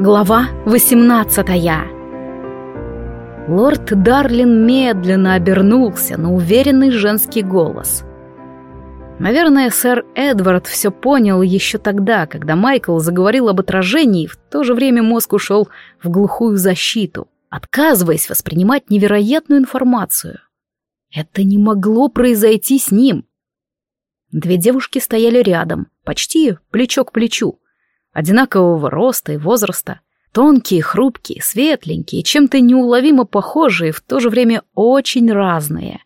Глава 18 Лорд Дарлин медленно обернулся на уверенный женский голос. Наверное, сэр Эдвард все понял еще тогда, когда Майкл заговорил об отражении, в то же время мозг ушел в глухую защиту, отказываясь воспринимать невероятную информацию. Это не могло произойти с ним. Две девушки стояли рядом, почти плечо к плечу, одинакового роста и возраста, тонкие, хрупкие, светленькие, чем-то неуловимо похожие, в то же время очень разные.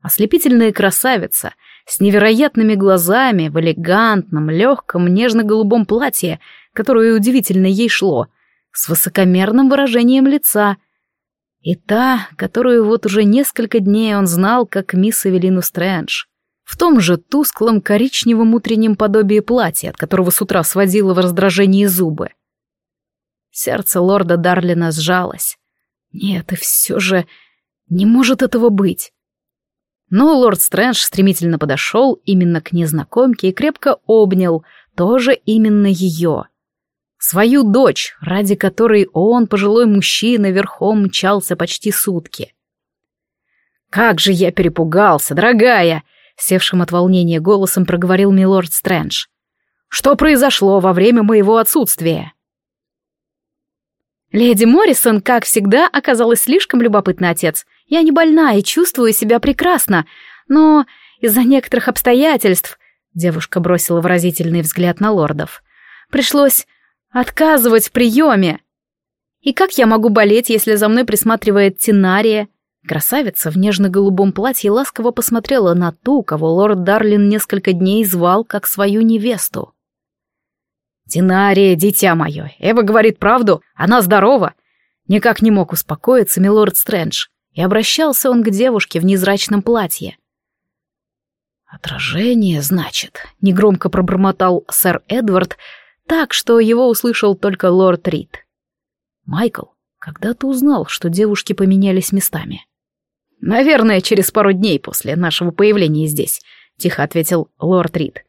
Ослепительная красавица с невероятными глазами в элегантном, легком, нежно-голубом платье, которое удивительно ей шло, с высокомерным выражением лица, и та, которую вот уже несколько дней он знал как мисс Эвелину Стрэндж в том же тусклом коричневом утреннем подобии платья, от которого с утра сводило в раздражении зубы. Сердце лорда Дарлина сжалось. Нет, и все же не может этого быть. Но лорд Стрэндж стремительно подошел именно к незнакомке и крепко обнял тоже именно ее. Свою дочь, ради которой он, пожилой мужчина, верхом мчался почти сутки. «Как же я перепугался, дорогая!» Севшим от волнения голосом проговорил милорд Стрэндж. «Что произошло во время моего отсутствия?» «Леди Моррисон, как всегда, оказалась слишком любопытна, отец. Я не больна и чувствую себя прекрасно, но из-за некоторых обстоятельств...» Девушка бросила выразительный взгляд на лордов. «Пришлось отказывать в приеме. И как я могу болеть, если за мной присматривает Тинария? Красавица в нежно-голубом платье ласково посмотрела на ту, кого лорд Дарлин несколько дней звал как свою невесту. «Динария, дитя мое, Эва говорит правду, она здорова!» Никак не мог успокоиться милорд Стрэндж, и обращался он к девушке в незрачном платье. «Отражение, значит», — негромко пробормотал сэр Эдвард, так, что его услышал только лорд Рид. «Майкл, когда ты узнал, что девушки поменялись местами?» «Наверное, через пару дней после нашего появления здесь», — тихо ответил лорд Рид.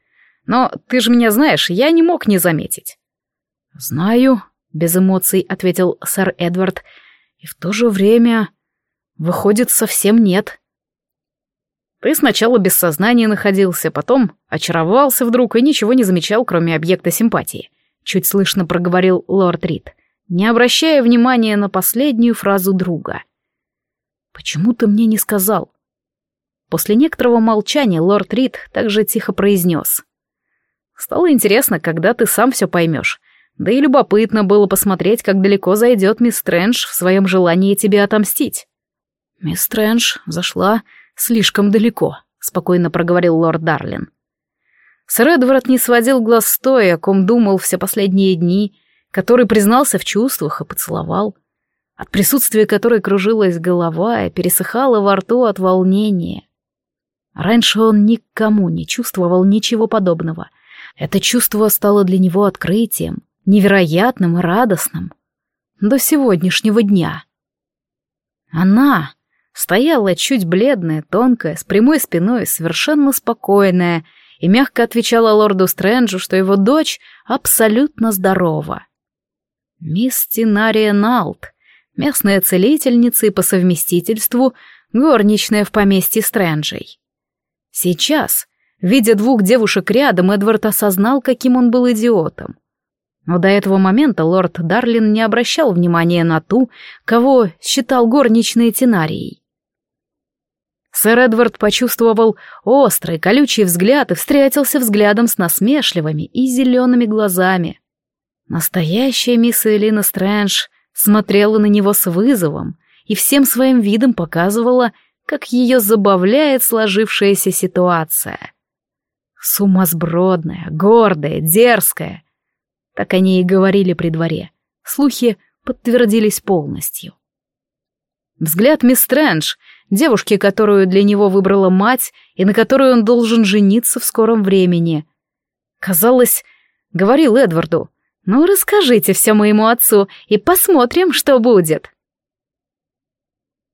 «Но ты же меня знаешь, я не мог не заметить». «Знаю», — без эмоций ответил сэр Эдвард, «и в то же время, выходит, совсем нет». Ты сначала без сознания находился, потом очаровался вдруг и ничего не замечал, кроме объекта симпатии. Чуть слышно проговорил лорд Рид, не обращая внимания на последнюю фразу друга. Почему ты мне не сказал?» После некоторого молчания лорд Рид также тихо произнес. «Стало интересно, когда ты сам все поймешь. Да и любопытно было посмотреть, как далеко зайдет мисс Стрэндж в своем желании тебе отомстить». «Мисс Стрэндж зашла слишком далеко», — спокойно проговорил лорд Дарлин. Сэр Эдвард не сводил глаз с той, о ком думал все последние дни, который признался в чувствах и поцеловал от присутствия которой кружилась голова и пересыхала во рту от волнения. Раньше он никому не чувствовал ничего подобного. Это чувство стало для него открытием, невероятным и радостным. До сегодняшнего дня. Она стояла чуть бледная, тонкая, с прямой спиной, совершенно спокойная, и мягко отвечала лорду Стрэнджу, что его дочь абсолютно здорова. Мисс Тинария Налт — местная целительница и по совместительству горничная в поместье Стрэнджей. Сейчас, видя двух девушек рядом, Эдвард осознал, каким он был идиотом. Но до этого момента лорд Дарлин не обращал внимания на ту, кого считал горничной Тенарией. Сэр Эдвард почувствовал острый, колючий взгляд и встретился взглядом с насмешливыми и зелеными глазами. Настоящая мисс Элина Стрэндж смотрела на него с вызовом и всем своим видом показывала, как ее забавляет сложившаяся ситуация. Сумасбродная, гордая, дерзкая. Так они и говорили при дворе. Слухи подтвердились полностью. Взгляд мисс Стрэндж, девушки, которую для него выбрала мать и на которую он должен жениться в скором времени. Казалось, говорил Эдварду, ну, расскажите все моему отцу и посмотрим, что будет.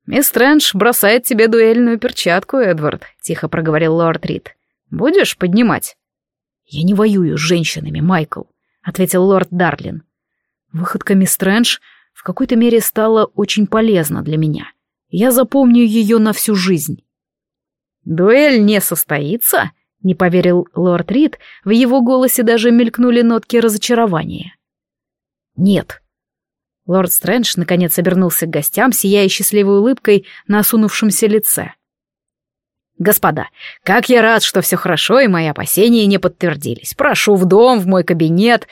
«Мисс Стрэндж бросает тебе дуэльную перчатку, Эдвард», — тихо проговорил лорд Рид. «Будешь поднимать?» «Я не воюю с женщинами, Майкл», — ответил лорд Дарлин. Выходка мисс Стрэндж в какой-то мере стала очень полезна для меня. Я запомню ее на всю жизнь. «Дуэль не состоится?» — не поверил лорд Рид, в его голосе даже мелькнули нотки разочарования. «Нет». Лорд Стрэндж наконец обернулся к гостям, сияя счастливой улыбкой на осунувшемся лице. «Господа, как я рад, что все хорошо, и мои опасения не подтвердились. Прошу в дом, в мой кабинет».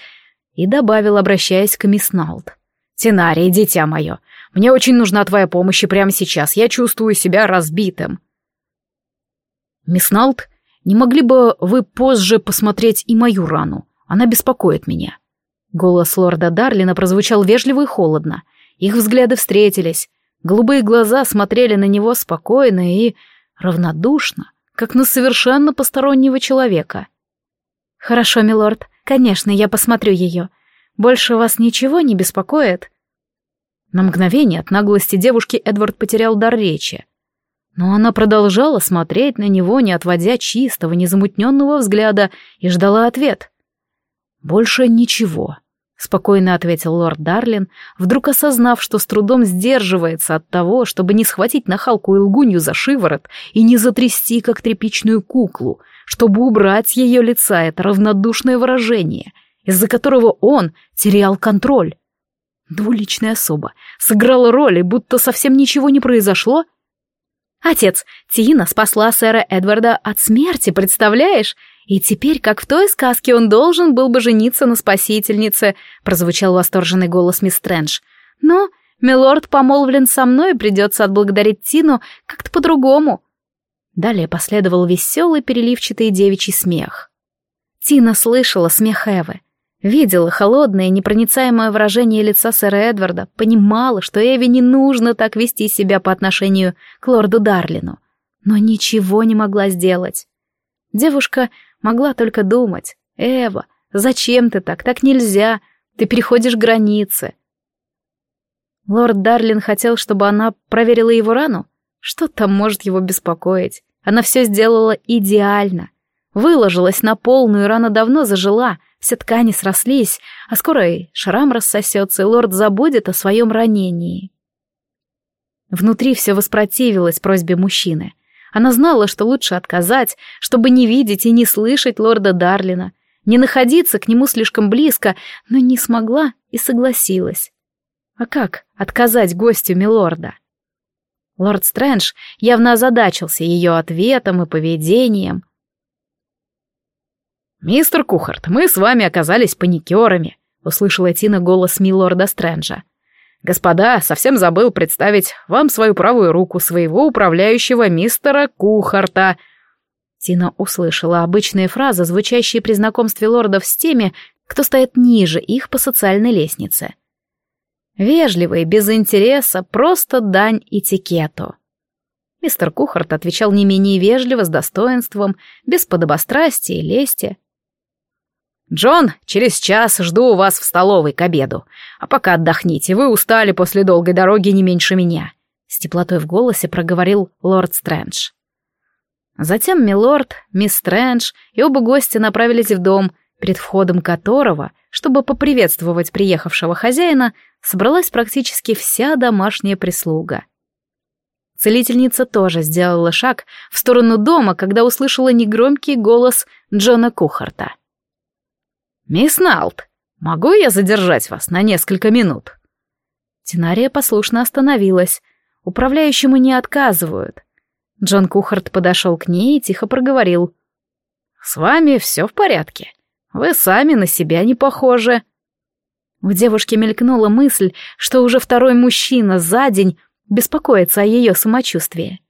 И добавил, обращаясь к мисс Налд. «Тенарий, дитя мое, мне очень нужна твоя помощь и прямо сейчас. Я чувствую себя разбитым». «Мисс Налд, не могли бы вы позже посмотреть и мою рану? Она беспокоит меня». Голос лорда Дарлина прозвучал вежливо и холодно. Их взгляды встретились. Голубые глаза смотрели на него спокойно и равнодушно, как на совершенно постороннего человека. «Хорошо, милорд, конечно, я посмотрю ее. Больше вас ничего не беспокоит?» На мгновение от наглости девушки Эдвард потерял дар речи. Но она продолжала смотреть на него, не отводя чистого, незамутненного взгляда, и ждала ответ. «Больше ничего», спокойно ответил лорд Дарлин, вдруг осознав, что с трудом сдерживается от того, чтобы не схватить нахалку и лгунью за шиворот и не затрясти, как тряпичную куклу, чтобы убрать с ее лица это равнодушное выражение, из-за которого он терял контроль. Двуличная особа сыграла роль, и будто совсем ничего не произошло. «Отец, Тина спасла сэра Эдварда от смерти, представляешь? И теперь, как в той сказке, он должен был бы жениться на спасительнице, прозвучал восторженный голос мисс Стрэндж. Но милорд помолвлен со мной, придется отблагодарить Тину как-то по-другому. Далее последовал веселый переливчатый девичий смех. Тина слышала смех Эвы, видела холодное, непроницаемое выражение лица сэра Эдварда, понимала, что Эве не нужно так вести себя по отношению к лорду Дарлину, но ничего не могла сделать. Девушка Могла только думать. «Эва, зачем ты так? Так нельзя. Ты переходишь границы». Лорд Дарлин хотел, чтобы она проверила его рану? Что там может его беспокоить? Она все сделала идеально. Выложилась на полную, рана давно зажила, все ткани срослись, а скоро и шрам рассосется, и лорд забудет о своем ранении. Внутри все воспротивилось просьбе мужчины. Она знала, что лучше отказать, чтобы не видеть и не слышать лорда Дарлина, не находиться к нему слишком близко, но не смогла и согласилась. А как отказать гостю милорда? Лорд Стрэндж явно озадачился ее ответом и поведением. «Мистер Кухарт, мы с вами оказались паникерами», — услышала Тина голос милорда Стрэнджа. «Господа, совсем забыл представить вам свою правую руку, своего управляющего мистера Кухарта». Тина услышала обычные фразы, звучащие при знакомстве лордов с теми, кто стоит ниже их по социальной лестнице. Вежливый, без интереса, просто дань этикету. Мистер Кухарт отвечал не менее вежливо, с достоинством, без подобострастия и лести. «Джон, через час жду вас в столовой к обеду. А пока отдохните, вы устали после долгой дороги не меньше меня», — с теплотой в голосе проговорил лорд Стрэндж. Затем милорд, мисс Стрэндж и оба гостя направились в дом, перед входом которого, чтобы поприветствовать приехавшего хозяина, собралась практически вся домашняя прислуга. Целительница тоже сделала шаг в сторону дома, когда услышала негромкий голос Джона Кухарта. «Мисс Налт, могу я задержать вас на несколько минут?» Тинария послушно остановилась. Управляющему не отказывают. Джон Кухарт подошел к ней и тихо проговорил. «С вами все в порядке. Вы сами на себя не похожи». У девушки мелькнула мысль, что уже второй мужчина за день беспокоится о ее самочувствии.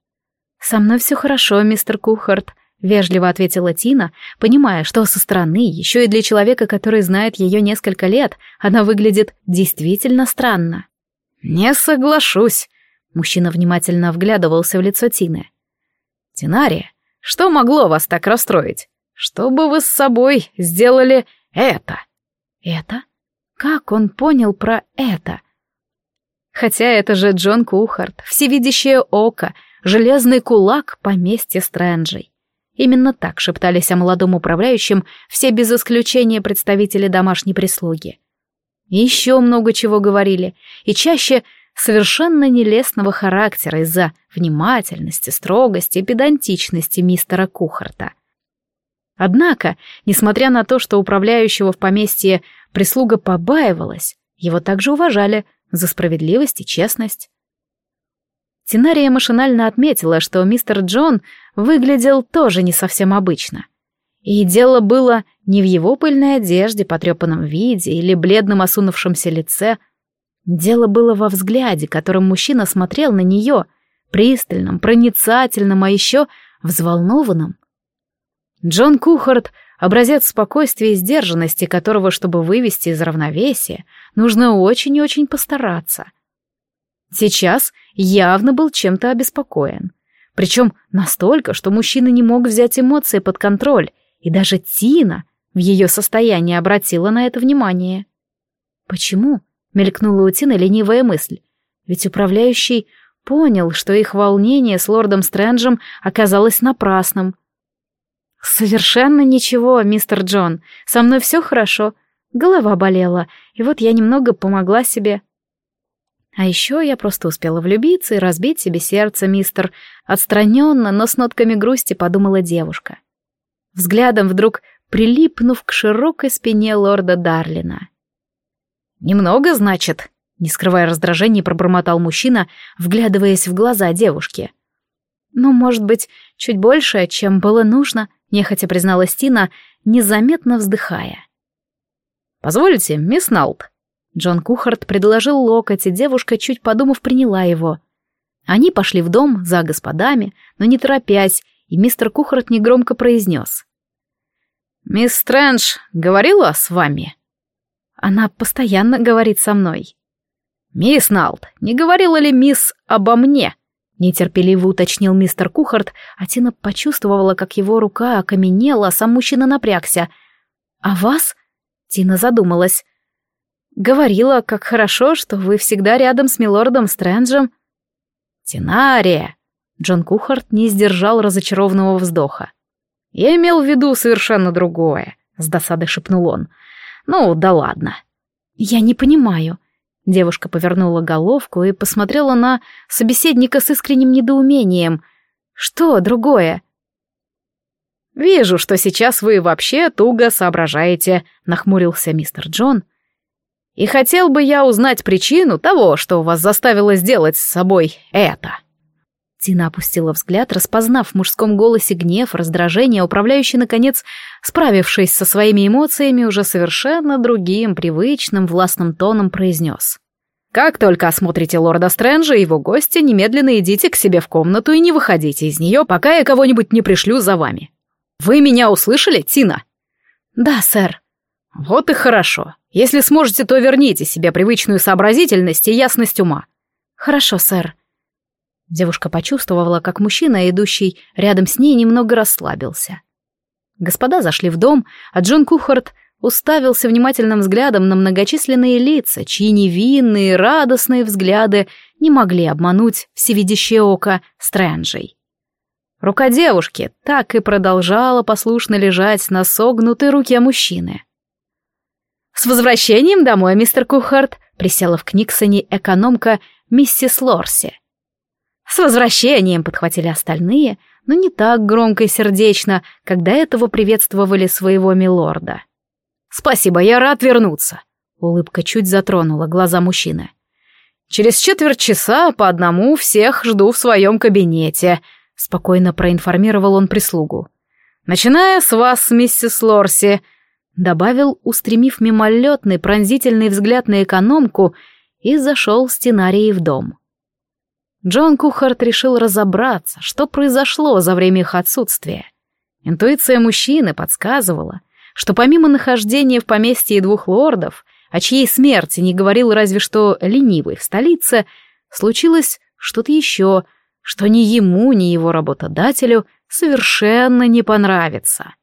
«Со мной все хорошо, мистер Кухарт», Вежливо ответила Тина, понимая, что со стороны, еще и для человека, который знает ее несколько лет, она выглядит действительно странно. «Не соглашусь», — мужчина внимательно вглядывался в лицо Тины. «Тинария, что могло вас так расстроить? Что бы вы с собой сделали это?» «Это? Как он понял про это?» Хотя это же Джон Кухарт, всевидящее око, железный кулак поместья Стрэнджей. Именно так шептались о молодом управляющем все без исключения представители домашней прислуги. Еще много чего говорили, и чаще совершенно нелестного характера из-за внимательности, строгости и педантичности мистера Кухарта. Однако, несмотря на то, что управляющего в поместье прислуга побаивалась, его также уважали за справедливость и честность. Тинария машинально отметила, что мистер Джон выглядел тоже не совсем обычно. И дело было не в его пыльной одежде, потрепанном виде или бледном осунувшемся лице. Дело было во взгляде, которым мужчина смотрел на нее, пристальным, проницательным, а еще взволнованным. Джон Кухарт — образец спокойствия и сдержанности, которого, чтобы вывести из равновесия, нужно очень и очень постараться. Сейчас явно был чем-то обеспокоен. Причем настолько, что мужчина не мог взять эмоции под контроль, и даже Тина в ее состоянии обратила на это внимание. «Почему?» — мелькнула у Тины ленивая мысль. «Ведь управляющий понял, что их волнение с лордом Стрэнджем оказалось напрасным. «Совершенно ничего, мистер Джон. Со мной все хорошо. Голова болела, и вот я немного помогла себе». А еще я просто успела влюбиться и разбить себе сердце, мистер. Отстраненно, но с нотками грусти подумала девушка. Взглядом вдруг прилипнув к широкой спине лорда Дарлина. «Немного, значит?» — не скрывая раздражения, пробормотал мужчина, вглядываясь в глаза девушки. «Ну, может быть, чуть больше, чем было нужно», нехотя призналась Тина, незаметно вздыхая. «Позвольте, мисс Налп». Джон Кухарт предложил локоть, и девушка, чуть подумав, приняла его. Они пошли в дом за господами, но не торопясь, и мистер Кухарт негромко произнес. «Мисс Стрэндж говорила с вами?» «Она постоянно говорит со мной». «Мисс Налт, не говорила ли мисс обо мне?» Нетерпеливо уточнил мистер Кухарт, а Тина почувствовала, как его рука окаменела, а сам мужчина напрягся. «А вас?» — Тина задумалась. «Говорила, как хорошо, что вы всегда рядом с милордом Стрэнджем». «Тинария!» — Джон Кухарт не сдержал разочарованного вздоха. «Я имел в виду совершенно другое», — с досадой шепнул он. «Ну, да ладно». «Я не понимаю», Девушка повернула головку и посмотрела на собеседника с искренним недоумением. «Что другое?» «Вижу, что сейчас вы вообще туго соображаете», — нахмурился мистер Джон. «И хотел бы я узнать причину того, что вас заставило сделать с собой это». Тина опустила взгляд, распознав в мужском голосе гнев, раздражение, управляющий, наконец, справившись со своими эмоциями, уже совершенно другим, привычным, властным тоном произнес. «Как только осмотрите лорда Стрэнджа и его гостя, немедленно идите к себе в комнату и не выходите из нее, пока я кого-нибудь не пришлю за вами. Вы меня услышали, Тина?» «Да, сэр». «Вот и хорошо. Если сможете, то верните себе привычную сообразительность и ясность ума». «Хорошо, сэр». Девушка почувствовала, как мужчина, идущий рядом с ней, немного расслабился. Господа зашли в дом, а Джон Кухарт уставился внимательным взглядом на многочисленные лица, чьи невинные, радостные взгляды не могли обмануть всевидящее око Стрэнджей. Рука девушки так и продолжала послушно лежать на согнутой руке мужчины. «С возвращением домой, мистер Кухарт!» присела в Книксоне экономка миссис Лорси. «С возвращением!» — подхватили остальные, но не так громко и сердечно, как до этого приветствовали своего милорда. «Спасибо, я рад вернуться!» Улыбка чуть затронула глаза мужчины. «Через четверть часа по одному всех жду в своем кабинете», — спокойно проинформировал он прислугу. «Начиная с вас, миссис Лорси», — добавил, устремив мимолетный пронзительный взгляд на экономку, и зашел с Тенарией в дом. Джон Кухарт решил разобраться, что произошло за время их отсутствия. Интуиция мужчины подсказывала, что помимо нахождения в поместье двух лордов, о чьей смерти не говорил разве что ленивый в столице, случилось что-то еще, что ни ему, ни его работодателю совершенно не понравится.